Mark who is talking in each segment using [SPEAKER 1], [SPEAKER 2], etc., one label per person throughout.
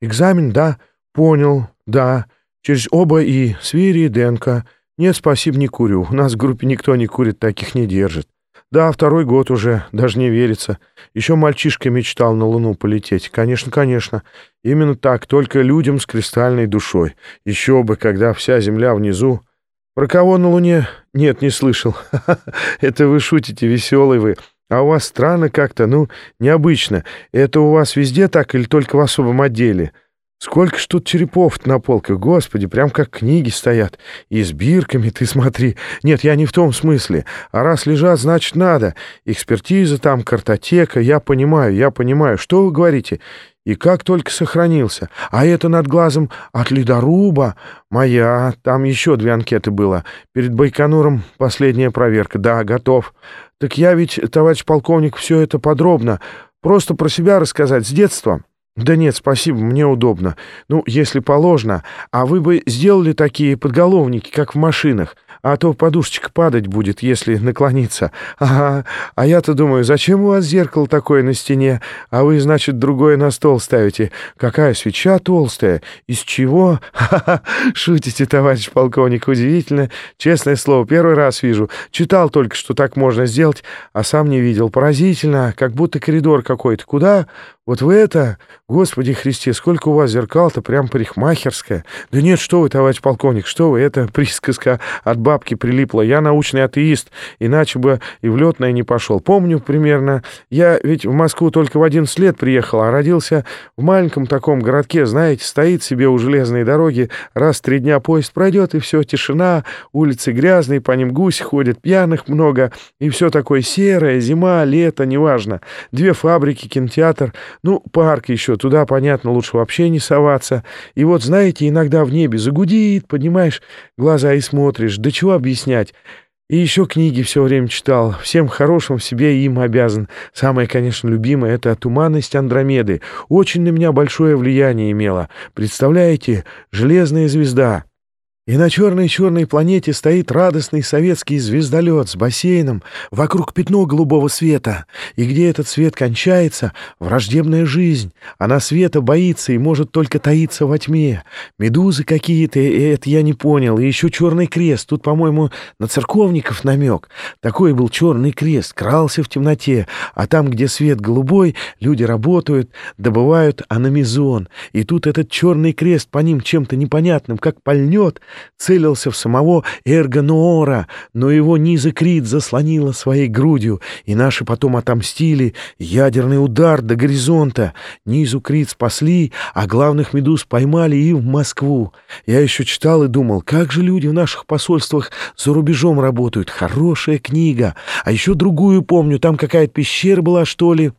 [SPEAKER 1] Экзамен, да? Понял, да. Через оба и Свири, и Денка. Нет, спасибо, не курю. У нас в группе никто не курит, таких не держит. Да, второй год уже, даже не верится. Еще мальчишка мечтал на Луну полететь. Конечно, конечно. Именно так, только людям с кристальной душой. Еще бы, когда вся Земля внизу. Про кого на Луне? Нет, не слышал. Это вы шутите, веселый вы. А у вас странно как-то, ну, необычно. Это у вас везде так или только в особом отделе? Сколько ж тут черепов на полках, господи, прям как книги стоят. И с бирками, ты смотри. Нет, я не в том смысле. А раз лежат, значит, надо. Экспертиза там, картотека, я понимаю, я понимаю. Что вы говорите? И как только сохранился. А это над глазом от ледоруба. Моя, там еще две анкеты было. Перед Байконуром последняя проверка. Да, готов. Так я ведь, товарищ полковник, все это подробно. Просто про себя рассказать с детства. «Да нет, спасибо, мне удобно. Ну, если положено. А вы бы сделали такие подголовники, как в машинах а то подушечка падать будет, если наклониться. Ага, а я-то думаю, зачем у вас зеркало такое на стене, а вы, значит, другое на стол ставите? Какая свеча толстая? Из чего? Ха-ха, шутите, товарищ полковник, удивительно. Честное слово, первый раз вижу. Читал только, что так можно сделать, а сам не видел. Поразительно, как будто коридор какой-то. Куда? Вот в это? Господи Христе, сколько у вас зеркал-то, прям парикмахерская. Да нет, что вы, товарищ полковник, что вы, это присказка от бабки прилипла. Я научный атеист, иначе бы и в летное не пошел. Помню примерно, я ведь в Москву только в 11 лет приехал, а родился в маленьком таком городке, знаете, стоит себе у железной дороги, раз в три дня поезд пройдет, и все, тишина, улицы грязные, по ним гуси ходят, пьяных много, и все такое серое, зима, лето, неважно. Две фабрики, кинотеатр — ну, парк еще, туда, понятно, лучше вообще не соваться. И вот, знаете, иногда в небе загудит, поднимаешь глаза и смотришь. Да чего объяснять? И еще книги все время читал. Всем хорошим себе им обязан. Самое, конечно, любимое — это «Туманность Андромеды». Очень на меня большое влияние имела. Представляете, «Железная звезда». И на черной-черной планете стоит радостный советский звездолет с бассейном, вокруг пятно голубого света. И где этот свет кончается — враждебная жизнь. Она света боится и может только таиться во тьме. Медузы какие-то, это я не понял. И еще черный крест. Тут, по-моему, на церковников намек. Такой был черный крест, крался в темноте. А там, где свет голубой, люди работают, добывают аномизон. И тут этот черный крест по ним чем-то непонятным, как пальнет — целился в самого Эргонуора, но его Низа Крит заслонила своей грудью, и наши потом отомстили. Ядерный удар до горизонта. Низу Крит спасли, а главных медуз поймали и в Москву. Я еще читал и думал, как же люди в наших посольствах за рубежом работают. Хорошая книга. А еще другую помню, там какая-то пещера была, что ли.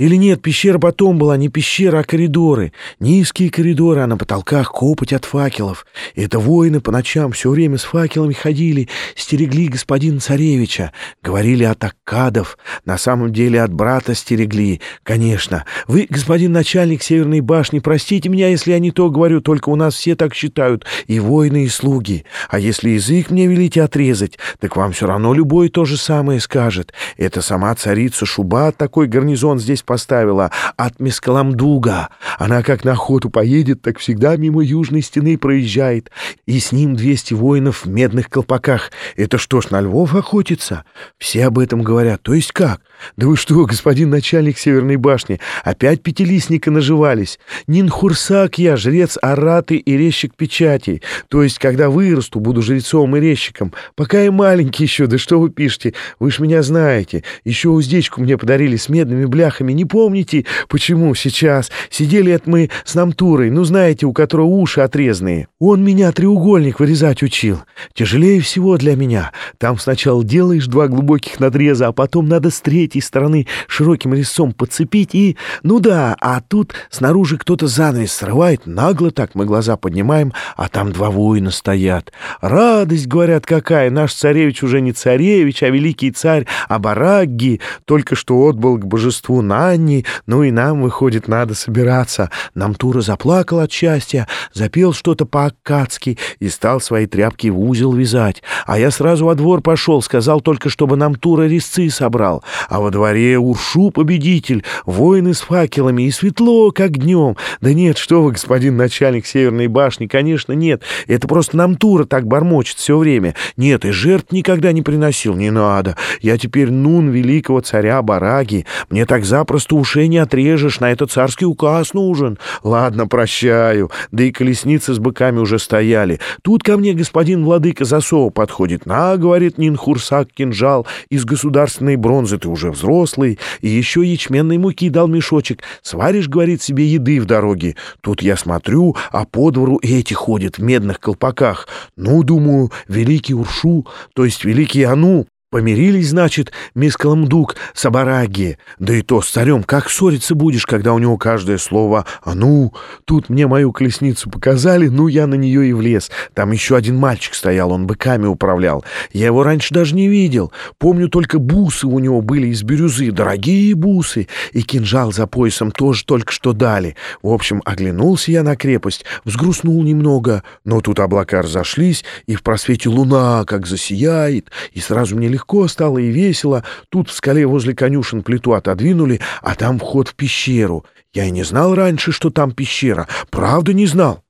[SPEAKER 1] Или нет, пещера потом была не пещера, а коридоры. Низкие коридоры, а на потолках копоть от факелов. И это воины по ночам все время с факелами ходили, стерегли господина царевича. Говорили от Аккадов. На самом деле от брата стерегли. Конечно. Вы, господин начальник Северной башни, простите меня, если я не то говорю, только у нас все так считают. И воины, и слуги. А если язык мне велите отрезать, так вам все равно любой то же самое скажет. Это сама царица Шуба такой гарнизон здесь поставила от Мескаламдуга. Она как на охоту поедет, так всегда мимо южной стены проезжает. И с ним двести воинов в медных колпаках. Это что ж, на львов охотится? Все об этом говорят. То есть как? Да вы что, господин начальник Северной башни, опять пятилистника наживались? Нинхурсак я, жрец Араты и резчик печатей. То есть, когда вырасту, буду жрецом и резчиком. Пока я маленький еще, да что вы пишете? Вы ж меня знаете. Еще уздечку мне подарили с медными бляхами. Не помните, почему сейчас? Сидели это мы с Намтурой, ну знаете, у которого уши отрезанные. Он меня треугольник вырезать учил. Тяжелее всего для меня. Там сначала делаешь два глубоких надреза, а потом надо с третьей стороны широким резцом подцепить и... Ну да, а тут снаружи кто-то занавес срывает, нагло так мы глаза поднимаем, а там два воина стоят. Радость, говорят, какая! Наш царевич уже не царевич, а великий царь Абарагги, только что отбыл к божеству Нанни, ну и нам, выходит, надо собираться. Нам Тура заплакал от счастья, запел что-то по-аккадски и стал свои тряпки в узел вязать. А я сразу во двор пошел, сказал только, чтобы нам Тура резцы собрал. А во дворе Уршу победитель, воины с факелами и светло, как днем. Да нет, что вы, господин начальник Северной башни, конечно, нет. Это просто нам Тура так бормочет все время. Нет, и жертв никогда не приносил, не надо. Я теперь нун великого царя Бараги. Мне так запросто ушей не отрежешь, на это царский указ нужен. Ладно, прощаю. Да и колесницы с быками уже стояли. Тут ко мне господин владыка Засова подходит. На, говорит Нинхурсак, кинжал из государственной бронзы, ты уже взрослый. И еще ячменной муки дал мешочек. Сваришь, говорит, себе еды в дороге. Тут я смотрю, а по двору эти ходят в медных колпаках. Ну, думаю, великий Уршу, то есть великий Ану, Помирились, значит, мисс Каламдук с Абараги. Да и то с царем как ссориться будешь, когда у него каждое слово «А ну!» Тут мне мою колесницу показали, ну я на нее и влез. Там еще один мальчик стоял, он быками управлял. Я его раньше даже не видел. Помню, только бусы у него были из бирюзы, дорогие бусы. И кинжал за поясом тоже только что дали. В общем, оглянулся я на крепость, взгрустнул немного. Но тут облака разошлись, и в просвете луна как засияет, и сразу мне легко легко стало и весело. Тут в скале возле конюшен плиту отодвинули, а там вход в пещеру. Я и не знал раньше, что там пещера. Правда не знал.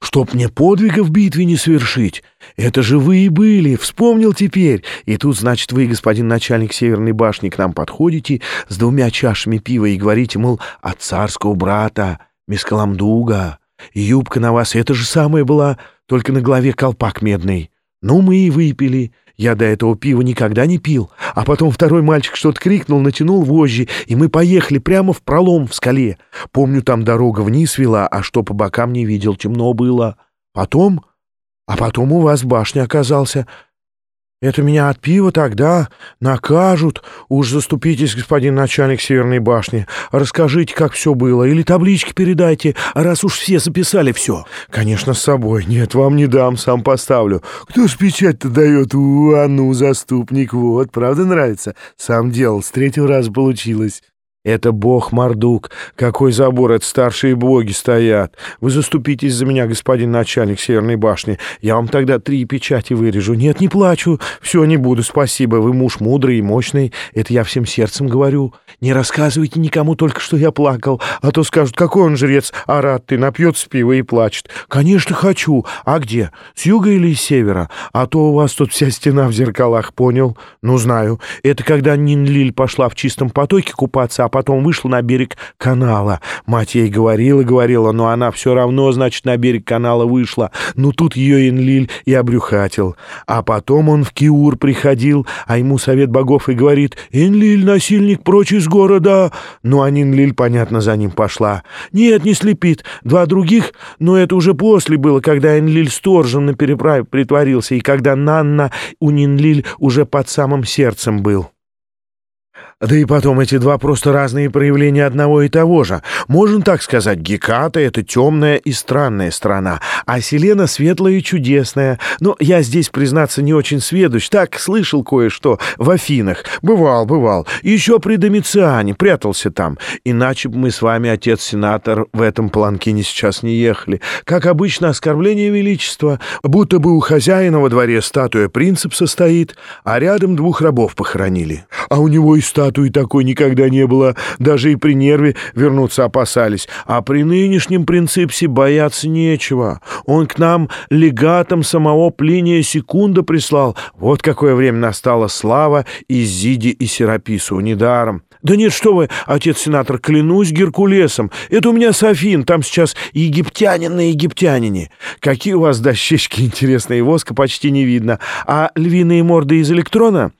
[SPEAKER 1] Чтоб мне подвига в битве не совершить. Это же вы и были, вспомнил теперь. И тут, значит, вы, господин начальник Северной башни, к нам подходите с двумя чашами пива и говорите, мол, от царского брата, Мискаламдуга. Юбка на вас это же самое была, только на голове колпак медный. Ну, мы и выпили. Я до этого пива никогда не пил. А потом второй мальчик что-то крикнул, натянул вожжи, и мы поехали прямо в пролом в скале. Помню, там дорога вниз вела, а что по бокам не видел, темно было. Потом... А потом у вас башня оказался. Это меня от пива тогда накажут. Уж заступитесь, господин начальник Северной башни. Расскажите, как все было. Или таблички передайте, раз уж все записали все. Конечно, с собой. Нет, вам не дам, сам поставлю. Кто ж печать-то дает? У, а ну, заступник, вот. Правда нравится? Сам делал, с третьего раза получилось. Это бог Мардук. Какой забор, это старшие боги стоят. Вы заступитесь за меня, господин начальник Северной башни. Я вам тогда три печати вырежу. Нет, не плачу. Все, не буду, спасибо. Вы муж мудрый и мощный. Это я всем сердцем говорю. Не рассказывайте никому только, что я плакал. А то скажут, какой он жрец, а рад ты, напьется пива и плачет. Конечно, хочу. А где? С юга или с севера? А то у вас тут вся стена в зеркалах, понял? Ну, знаю. Это когда Нинлиль пошла в чистом потоке купаться, а потом вышла на берег канала. Мать ей говорила, говорила, но она все равно, значит, на берег канала вышла. Ну, тут ее Энлиль и обрюхатил. А потом он в Киур приходил, а ему совет богов и говорит, «Энлиль, насильник, прочь из города!» Ну, а Нинлиль, понятно, за ним пошла. «Нет, не слепит. Два других, но это уже после было, когда Энлиль сторжем на переправе притворился, и когда Нанна у Нинлиль уже под самым сердцем был». Да и потом эти два просто разные проявления одного и того же. Можно так сказать, Геката — это темная и странная страна, а Селена — светлая и чудесная. Но я здесь, признаться, не очень сведущ. Так, слышал кое-что в Афинах. Бывал, бывал. Еще при Домициане, прятался там. Иначе бы мы с вами, отец-сенатор, в этом планкине сейчас не ехали. Как обычно, оскорбление величества. Будто бы у хозяина во дворе статуя принципса стоит, а рядом двух рабов похоронили. А у него и статуя статуи такой никогда не было, даже и при нерве вернуться опасались. А при нынешнем принципсе бояться нечего. Он к нам легатом самого Плиния Секунда прислал. Вот какое время настало слава Изиде и Серапису. Недаром. «Да нет, что вы, отец-сенатор, клянусь Геркулесом. Это у меня Софин, там сейчас египтянин на египтянине. Какие у вас дощечки интересные, воска почти не видно. А львиные морды из электрона?»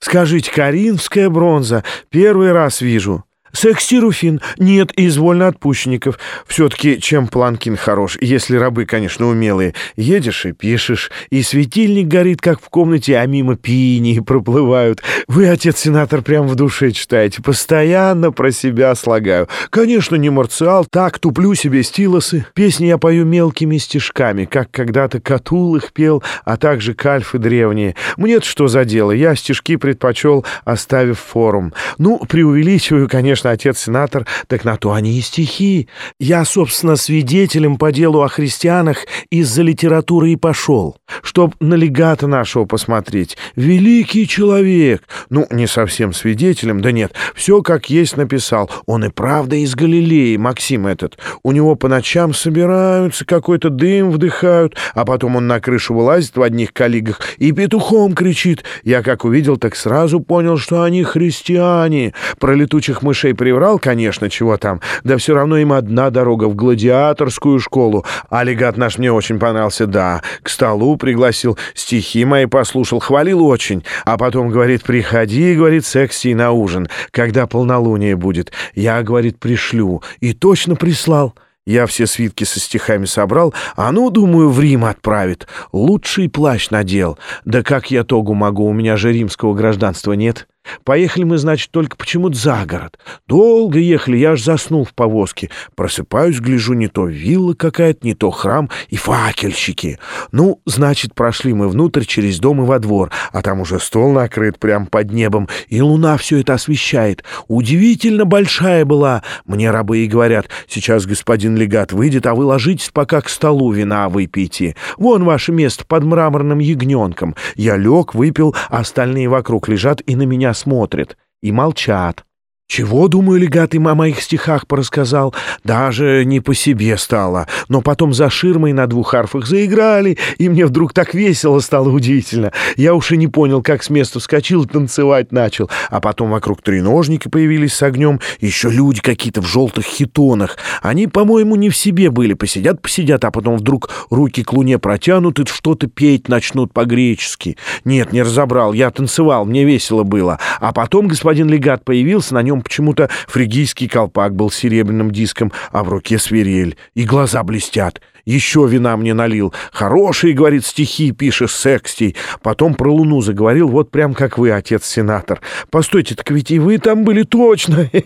[SPEAKER 1] Скажите, коринфская бронза, первый раз вижу. Секстируфин нет из вольноотпущенников. Все-таки чем Планкин хорош, если рабы, конечно, умелые. Едешь и пишешь, и светильник горит, как в комнате, а мимо пини проплывают. Вы, отец-сенатор, прям в душе читаете. Постоянно про себя слагаю. Конечно, не марциал, так туплю себе стилосы. Песни я пою мелкими стишками, как когда-то Катул их пел, а также кальфы древние. мне что за дело, я стишки предпочел, оставив форум. Ну, преувеличиваю, конечно, конечно, отец-сенатор, так на то они и стихи. Я, собственно, свидетелем по делу о христианах из-за литературы и пошел, чтоб на легата нашего посмотреть. Великий человек! Ну, не совсем свидетелем, да нет, все как есть написал. Он и правда из Галилеи, Максим этот. У него по ночам собираются, какой-то дым вдыхают, а потом он на крышу вылазит в одних коллегах и петухом кричит. Я как увидел, так сразу понял, что они христиане. Про летучих мышей приврал, конечно, чего там, да все равно им одна дорога в гладиаторскую школу. А легат наш мне очень понравился, да. К столу пригласил, стихи мои послушал, хвалил очень. А потом говорит, приходи, говорит, секси на ужин, когда полнолуние будет. Я, говорит, пришлю. И точно прислал. Я все свитки со стихами собрал, а ну, думаю, в Рим отправит. Лучший плащ надел. Да как я тогу могу, у меня же римского гражданства нет». Поехали мы, значит, только почему-то за город. Долго ехали, я аж заснул в повозке. Просыпаюсь, гляжу, не то вилла какая-то, не то храм и факельщики. Ну, значит, прошли мы внутрь через дом и во двор, а там уже стол накрыт прямо под небом, и луна все это освещает. Удивительно большая была. Мне рабы и говорят, сейчас господин легат выйдет, а вы ложитесь пока к столу вина выпейте. Вон ваше место под мраморным ягненком. Я лег, выпил, а остальные вокруг лежат и на меня смотрят и молчат. Чего, думаю, легат им о моих стихах порассказал? Даже не по себе стало. Но потом за ширмой на двух арфах заиграли, и мне вдруг так весело стало удивительно. Я уж и не понял, как с места вскочил танцевать начал. А потом вокруг треножники появились с огнем, еще люди какие-то в желтых хитонах. Они, по-моему, не в себе были. Посидят-посидят, а потом вдруг руки к луне протянут и что-то петь начнут по-гречески. Нет, не разобрал. Я танцевал, мне весело было. А потом господин легат появился, на нем почему-то фригийский колпак был серебряным диском, а в руке свирель, и глаза блестят. Еще вина мне налил. Хорошие, говорит, стихи пишешь, секстий. Потом про луну заговорил, вот прям как вы, отец-сенатор. Постойте, так ведь и вы там были точно.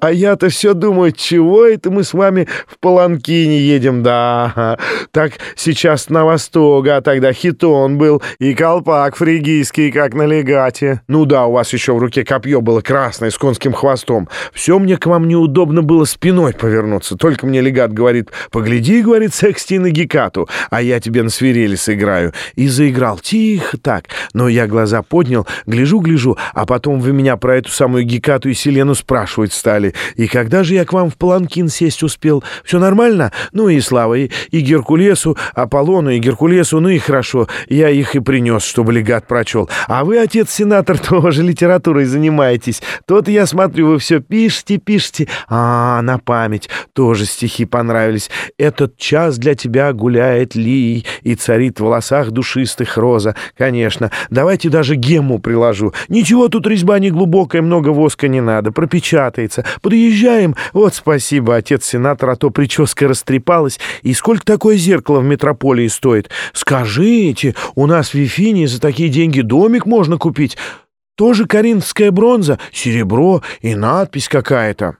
[SPEAKER 1] А я-то все думаю, чего это мы с вами в Паланкине едем, да. Так сейчас на восток, а тогда хитон был и колпак фригийский, как на легате. Ну да, у вас еще в руке копье было красное с конским хвостом. Все мне к вам неудобно было спиной повернуться. Только мне легат говорит, погляди, говорит, Секстина Гекату, а я тебе на свирели сыграю». И заиграл тихо так. Но я глаза поднял, гляжу-гляжу, а потом вы меня про эту самую Гекату и Селену спрашивать стали. И когда же я к вам в Паланкин сесть успел? Все нормально? Ну и слава, и, и Геркулесу, Аполлону, и Геркулесу, ну и хорошо. Я их и принес, чтобы легат прочел. А вы, отец-сенатор, тоже литературой занимаетесь. Тот я смотрю, вы все пишете, пишете. А, на память. Тоже стихи понравились. Этот час для тебя гуляет лий и царит в волосах душистых роза. Конечно, давайте даже гему приложу. Ничего тут резьба не глубокая, много воска не надо, пропечатается. Подъезжаем. Вот спасибо, отец-сенатор, а то прическа растрепалась. И сколько такое зеркало в метрополии стоит? Скажите, у нас в Вифине за такие деньги домик можно купить. Тоже коринфская бронза, серебро и надпись какая-то.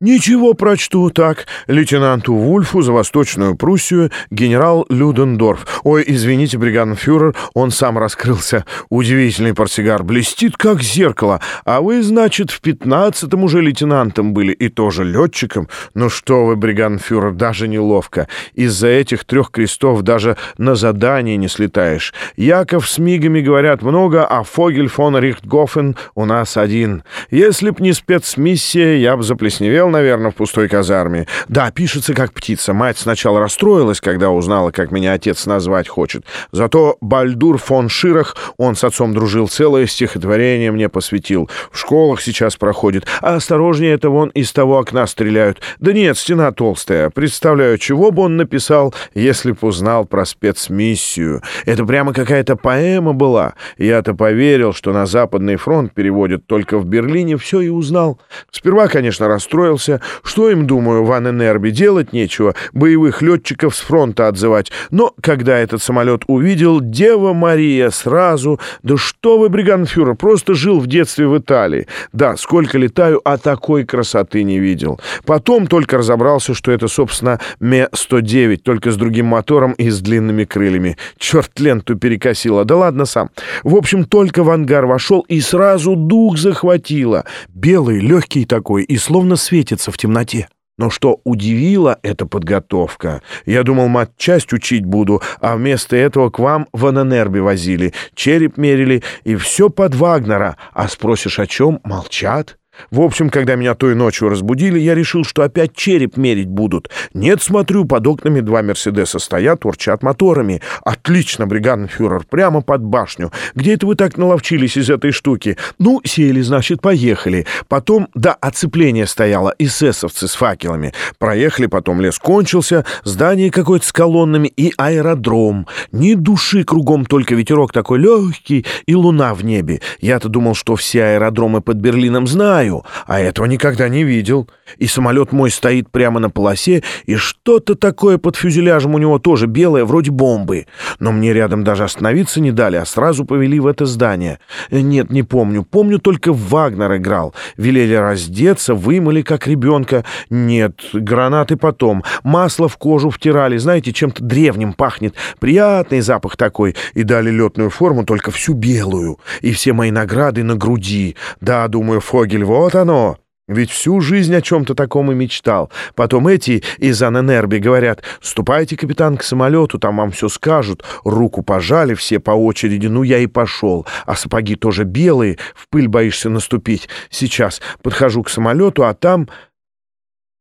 [SPEAKER 1] «Ничего прочту, так. Лейтенанту Вульфу за Восточную Пруссию генерал Людендорф. Ой, извините, бригаденфюрер, он сам раскрылся. Удивительный портсигар, блестит как зеркало. А вы, значит, в пятнадцатом уже лейтенантом были и тоже летчиком? Ну что вы, бригаденфюрер, даже неловко. Из-за этих трех крестов даже на задание не слетаешь. Яков с мигами говорят много, а Фогель фон Рихтгофен у нас один. Если б не спецмиссия, я бы заплесневел наверное, в пустой казарме. Да, пишется как птица. Мать сначала расстроилась, когда узнала, как меня отец назвать хочет. Зато Бальдур фон Ширах, он с отцом дружил, целое стихотворение мне посвятил. В школах сейчас проходит. А осторожнее это вон из того окна стреляют. Да нет, стена толстая. Представляю, чего бы он написал, если б узнал про спецмиссию. Это прямо какая-то поэма была. Я-то поверил, что на Западный фронт переводят только в Берлине, все и узнал. Сперва, конечно, расстроился, отправился. Что им, думаю, в Аненербе делать нечего, боевых летчиков с фронта отзывать. Но когда этот самолет увидел, Дева Мария сразу... Да что вы, бригадфюрер, просто жил в детстве в Италии. Да, сколько летаю, а такой красоты не видел. Потом только разобрался, что это, собственно, Ме-109, только с другим мотором и с длинными крыльями. Черт, ленту перекосило. Да ладно сам. В общем, только в ангар вошел и сразу дух захватило. Белый, легкий такой и словно светится в темноте. Но что удивило, эта подготовка. Я думал, мать часть учить буду, а вместо этого к вам в Аненербе возили, череп мерили, и все под Вагнера. А спросишь, о чем? Молчат. В общем, когда меня той ночью разбудили, я решил, что опять череп мерить будут. Нет, смотрю, под окнами два «Мерседеса» стоят, урчат моторами. Отлично, бригаденфюрер, прямо под башню. Где это вы так наловчились из этой штуки? Ну, сели, значит, поехали. Потом, да, оцепление стояло, эсэсовцы с факелами. Проехали, потом лес кончился, здание какое-то с колоннами и аэродром. Ни души кругом, только ветерок такой легкий и луна в небе. Я-то думал, что все аэродромы под Берлином знаю, знаю, а этого никогда не видел. И самолет мой стоит прямо на полосе, и что-то такое под фюзеляжем у него тоже белое, вроде бомбы. Но мне рядом даже остановиться не дали, а сразу повели в это здание. Э, нет, не помню. Помню, только Вагнер играл. Велели раздеться, вымыли, как ребенка. Нет, гранаты потом. Масло в кожу втирали. Знаете, чем-то древним пахнет. Приятный запах такой. И дали летную форму, только всю белую. И все мои награды на груди. Да, думаю, Фогель, вот оно. Ведь всю жизнь о чем-то таком и мечтал. Потом эти из Аненерби говорят, «Ступайте, капитан, к самолету, там вам все скажут». Руку пожали все по очереди, ну я и пошел. А сапоги тоже белые, в пыль боишься наступить. Сейчас подхожу к самолету, а там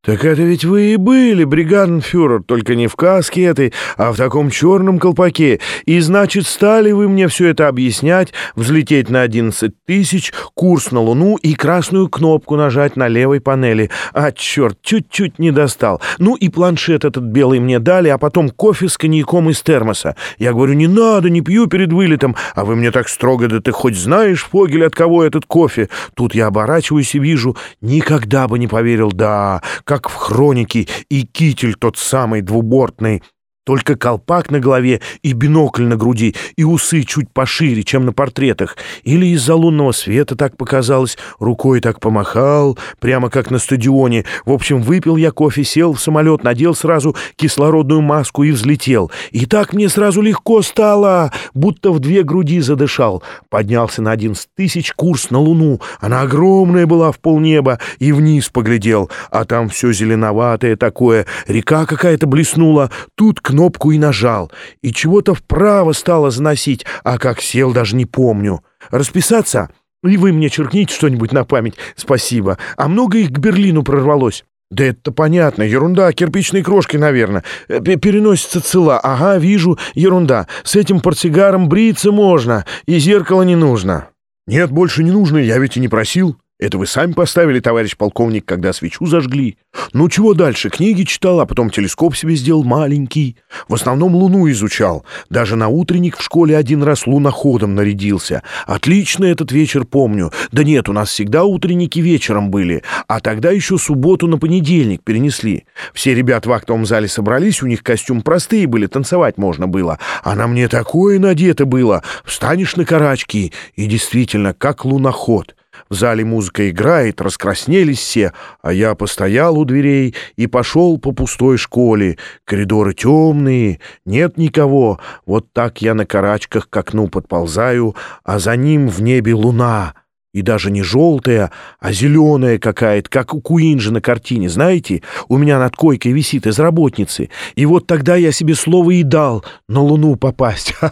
[SPEAKER 1] «Так это ведь вы и были, бригаденфюрер, только не в каске этой, а в таком черном колпаке. И, значит, стали вы мне все это объяснять, взлететь на 11 тысяч, курс на Луну и красную кнопку нажать на левой панели. А, черт, чуть-чуть не достал. Ну и планшет этот белый мне дали, а потом кофе с коньяком из термоса. Я говорю, не надо, не пью перед вылетом. А вы мне так строго, да ты хоть знаешь, Фогель, от кого этот кофе? Тут я оборачиваюсь и вижу, никогда бы не поверил, да как в хронике, и китель тот самый двубортный, только колпак на голове и бинокль на груди, и усы чуть пошире, чем на портретах. Или из-за лунного света так показалось, рукой так помахал, прямо как на стадионе. В общем, выпил я кофе, сел в самолет, надел сразу кислородную маску и взлетел. И так мне сразу легко стало, будто в две груди задышал. Поднялся на один тысяч курс на Луну. Она огромная была в полнеба, и вниз поглядел. А там все зеленоватое такое, река какая-то блеснула. Тут к кнопку и нажал, и чего-то вправо стало заносить, а как сел, даже не помню. Расписаться? И вы мне черкните что-нибудь на память, спасибо. А много их к Берлину прорвалось? Да это понятно, ерунда, кирпичные крошки, наверное. Э, переносится цела, ага, вижу, ерунда. С этим портсигаром бриться можно, и зеркало не нужно. Нет, больше не нужно, я ведь и не просил. Это вы сами поставили, товарищ полковник, когда свечу зажгли. Ну, чего дальше? Книги читал, а потом телескоп себе сделал маленький. В основном Луну изучал. Даже на утренник в школе один раз луноходом нарядился. Отлично этот вечер помню. Да нет, у нас всегда утренники вечером были. А тогда еще субботу на понедельник перенесли. Все ребята в актовом зале собрались, у них костюм простые были, танцевать можно было. А на мне такое надето было. Встанешь на карачки, и действительно, как луноход. Зале музыка играет, раскраснелись все, а я постоял у дверей и пошел по пустой школе. Коридоры темные, нет никого. Вот так я на карачках к окну подползаю, а за ним в небе луна — и даже не желтая, а зеленая какая-то, как у Куинджи на картине, знаете? У меня над койкой висит из работницы. И вот тогда я себе слово и дал на Луну попасть.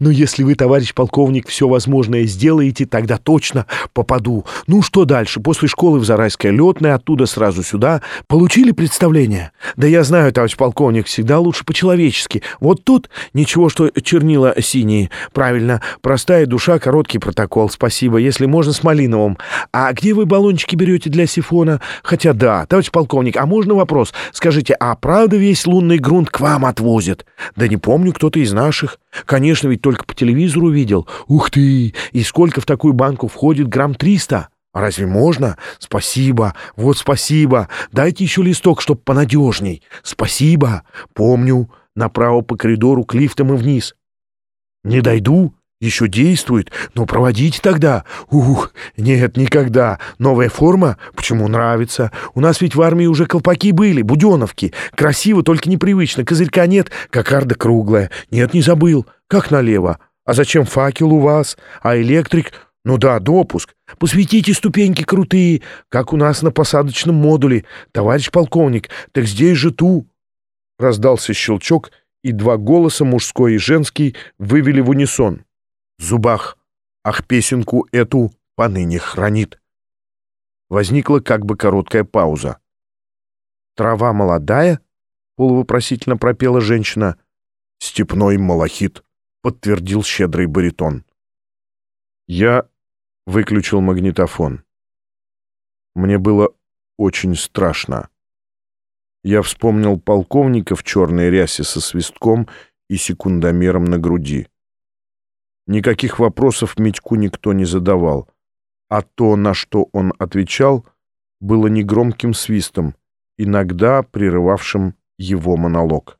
[SPEAKER 1] Ну, если вы, товарищ полковник, все возможное сделаете, тогда точно попаду. Ну, что дальше? После школы в Зарайское летное, оттуда сразу сюда. Получили представление? Да я знаю, товарищ полковник, всегда лучше по-человечески. Вот тут ничего, что чернила синие. Правильно, простая душа, короткий протокол. Спасибо можно, с малиновым. А где вы баллончики берете для сифона? Хотя да, товарищ полковник, а можно вопрос? Скажите, а правда весь лунный грунт к вам отвозят? Да не помню, кто-то из наших. Конечно, ведь только по телевизору видел. Ух ты! И сколько в такую банку входит? Грамм триста? Разве можно? Спасибо. Вот спасибо. Дайте еще листок, чтоб понадежней. Спасибо. Помню. Направо по коридору к лифтам и вниз. Не дойду? Еще действует, но проводите тогда. Ух, нет, никогда. Новая форма? Почему нравится? У нас ведь в армии уже колпаки были, буденовки. Красиво, только непривычно. Козырька нет, кокарда круглая. Нет, не забыл. Как налево? А зачем факел у вас? А электрик? Ну да, допуск. Посветите ступеньки крутые, как у нас на посадочном модуле. Товарищ полковник, так здесь же ту. Раздался щелчок, и два голоса, мужской и женский, вывели в унисон зубах, ах, песенку эту поныне хранит. Возникла как бы короткая пауза. «Трава молодая?» — полувопросительно пропела женщина. «Степной малахит», — подтвердил щедрый баритон. Я выключил магнитофон. Мне было очень страшно. Я вспомнил полковника в черной рясе со свистком и секундомером на груди. Никаких вопросов Митьку никто не задавал, а то, на что он отвечал, было негромким свистом, иногда прерывавшим его монолог.